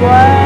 乖